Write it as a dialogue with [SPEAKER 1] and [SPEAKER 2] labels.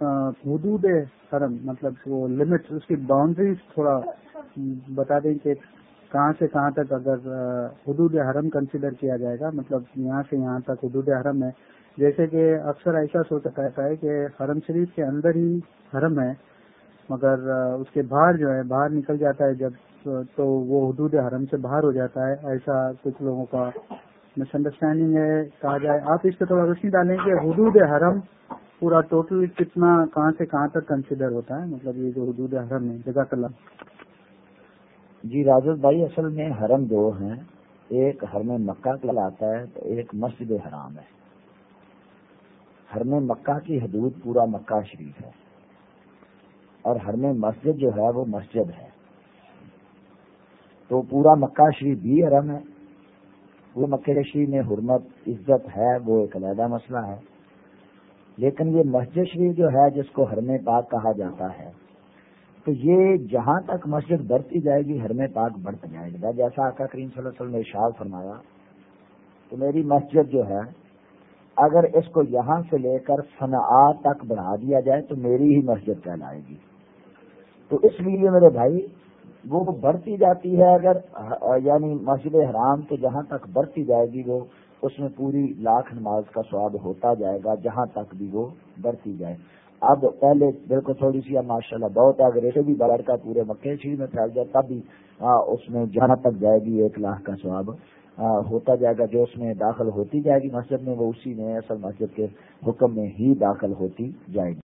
[SPEAKER 1] حدود حرم مطلب وہ لمٹ اس کی باؤنڈریز تھوڑا بتا دیں کہ کہاں سے کہاں تک اگر حدود حرم کنسیڈر کیا جائے گا مطلب یہاں سے یہاں تک حدود حرم ہے۔ جیسے کہ اکثر ایسا سوچا رہتا ہے کہ حرم شریف کے اندر ہی حرم ہے، مگر اس کے باہر جو ہے، باہر نکل جاتا ہے جب، تو وہ حدود حرم سے باہر ہو جاتا ہے۔ ایسا کچھ لوگوں کا مس انڈرسٹینڈنگ ہے، کہا جائے۔ آپ اس پہ تھوڑا روشنی ڈالیں کہ حدود حرم پورا ٹوٹل کتنا کہاں سے کہاں تک کنسیڈر ہوتا ہے؟ مطلب یہ جو حدود حرم ہے جگہ کلّہ۔
[SPEAKER 2] جی راجد بھائی، اصل میں حرم دو ہیں۔ ایک حرم مکہ کہلاتا ہے، تو ایک مسجد حرام ہے۔ حرم مکہ کی حدود پورا مکہ شریف ہے۔ اور حرم مسجد جو ہے، وہ مسجد ہے۔ تو پورا مکہ شریف بھی حرم ہے۔ وہ مکہ شریف میں حرمت، عزت ہے، وہ ایک علیحدہ مسئلہ ہے۔ لیکن یہ مسجد شریف جو ہے، جس کو حرم پاک کہا جاتا ہے، تو یہ جہاں تک مسجد بڑھتی جائے گی ہر میں پاک بڑھتا جائے گا جیسا آقا کریم صلی اللہ علیہ وسلم نے اشار فرمایا تو میری مسجد جو ہے، اگر اس کو یہاں سے لے کر صنعا تک بڑھا دیا جائے، تو میری ہی مسجد کہلائے گی۔ تو اس لیے میرے بھائی، وہ بڑھتی جاتی ہے اگر یعنی مسجد حرام تو جہاں تک بڑھتی جائے گی، وہ اس میں پوری لاکھ نماز کا سواد ہوتا جائے گا، جہاں تک بھی وہ بڑھتی جائے۔ اب پہلے بالکل تھوڑی سی ماشاء اللہ بہت اگر ایسے بھی بڑھ کا پورے مکے شریف میں پھیل جائے، تب بھی اس میں جہاں تک جائے گی، ایک لاکھ کا سواب ہوتا جائے گا۔ جو اس میں داخل ہوتی جائے گی مسجد میں، وہ اسی میں، اصل مسجد کے حکم میں ہی داخل ہوتی جائے گی۔